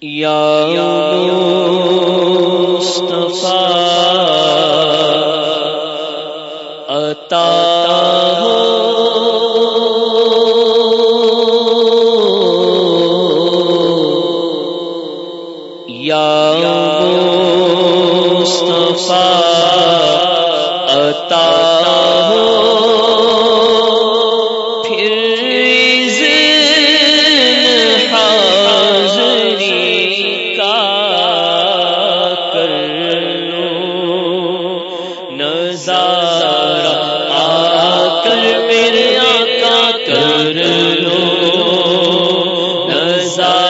یا عطا روزہ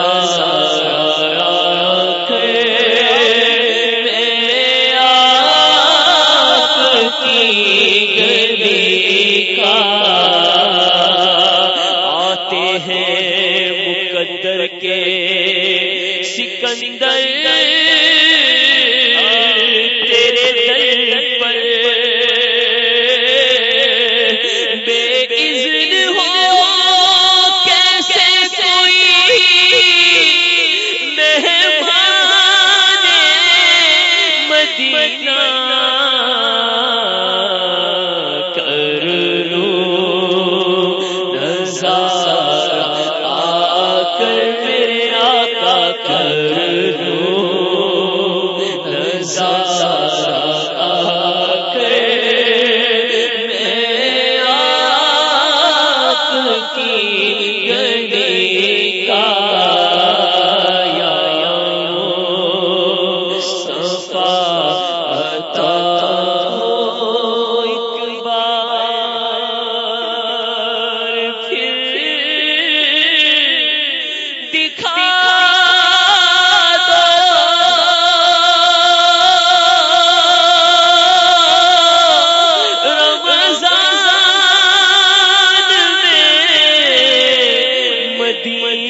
سال مدمن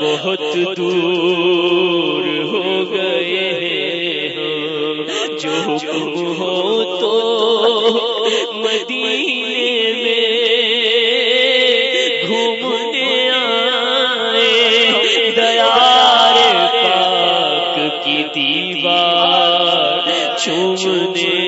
بہت دور ہو گئے جو حکم ہو تو مدینے میں گھومنے آئے۔ دیار پاک کی دیوار چومنے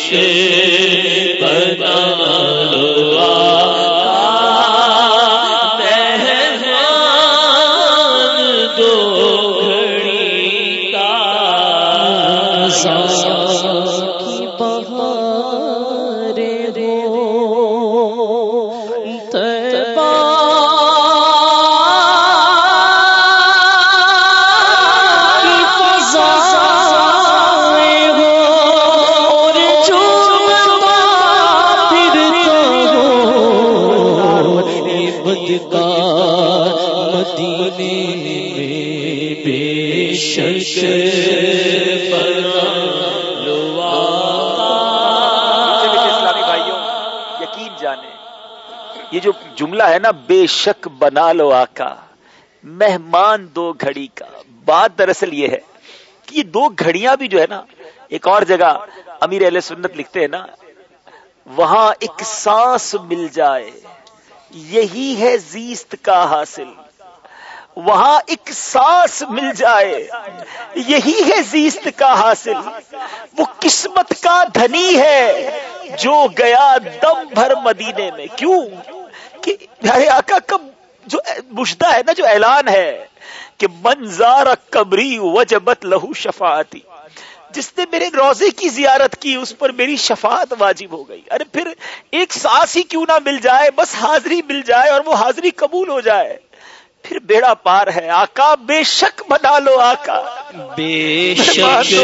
سے بنا یہ جو جملہ ہے نا، بے شک بنا لو آقا، مہمان دو گھڑی کا۔ بات دراصل یہ ہے کہ یہ دو گھڑیاں بھی جو ہے نا، ایک اور جگہ امیر علیہ سنت لکھتے ہیں نا، وہاں ایک سانس مل جائے۔ یہی ہے زیست کا حاصل۔ وہاں ایک سانس مل جائے۔ یہی ہے زیست کا حاصل۔ وہ قسمت کا دھنی ہے جو گیا دم بھر مدینے میں۔ کیوں؟ کہ آقا کا جو مشدہ ہے نا جو اعلان ہے کہ منظار قبری وجبت لہو شفاعتی جس نے میرے روزے کی زیارت کی اس پر میری شفاعت واجب ہو گئی۔ ارے پھر ایک سانس ہی کیوں نہ مل جائے بس حاضری مل جائے اور وہ حاضری قبول ہو جائے۔ پھر بیڑا پار ہے۔ آقا بے شک بنا لو آقا۔ بے شک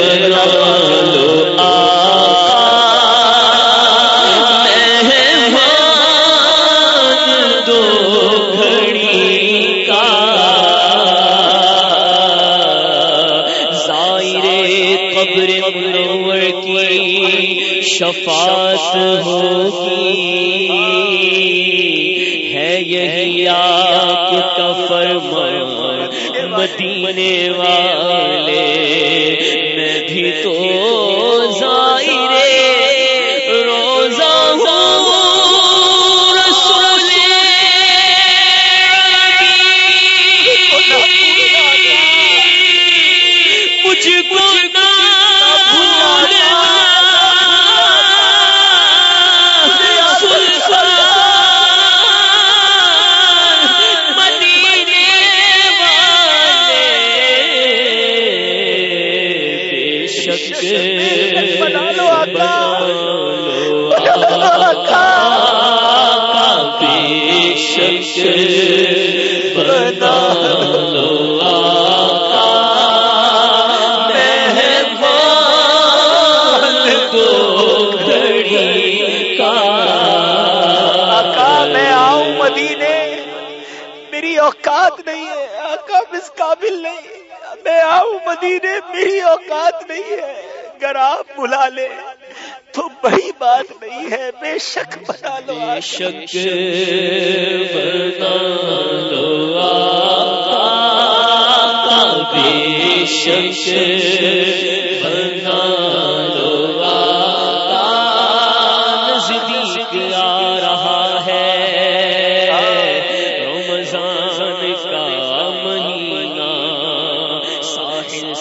بنا لو آقا۔ مدینے میری اوقات نہیں ہے۔ اگر آپ بلا لے تو بڑی بات نہیں ہے۔ بے شک بنا لو بے شک بنا لو بے شک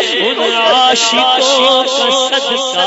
ان عاشقوں کا صدقہ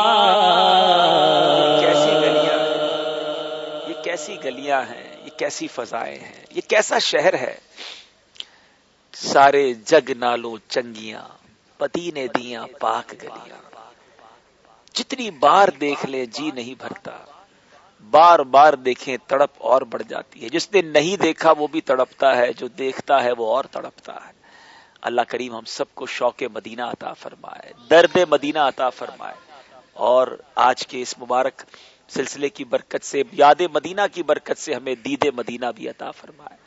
کیسی گلیاں ہیں؟ یہ کیسی فضائیں ہیں؟ یہ کیسا شہر ہے؟ سارے جگ نالوں چنگیاں پتی نے دیا پاک گلیاں۔ جتنی بار دیکھ لے جی نہیں بھرتا۔ بار بار دیکھیں تڑپ اور بڑھ جاتی ہے۔ جس نے نہیں دیکھا وہ بھی تڑپتا ہے، جو دیکھتا ہے وہ اور تڑپتا ہے۔ اللہ کریم ہم سب کو شوق مدینہ عطا فرمائے، درد مدینہ عطا فرمائے۔ اور آج کے اس مبارک سلسلے کی برکت سے، یاد مدینہ کی برکت سے ہمیں دید مدینہ بھی عطا فرمائے۔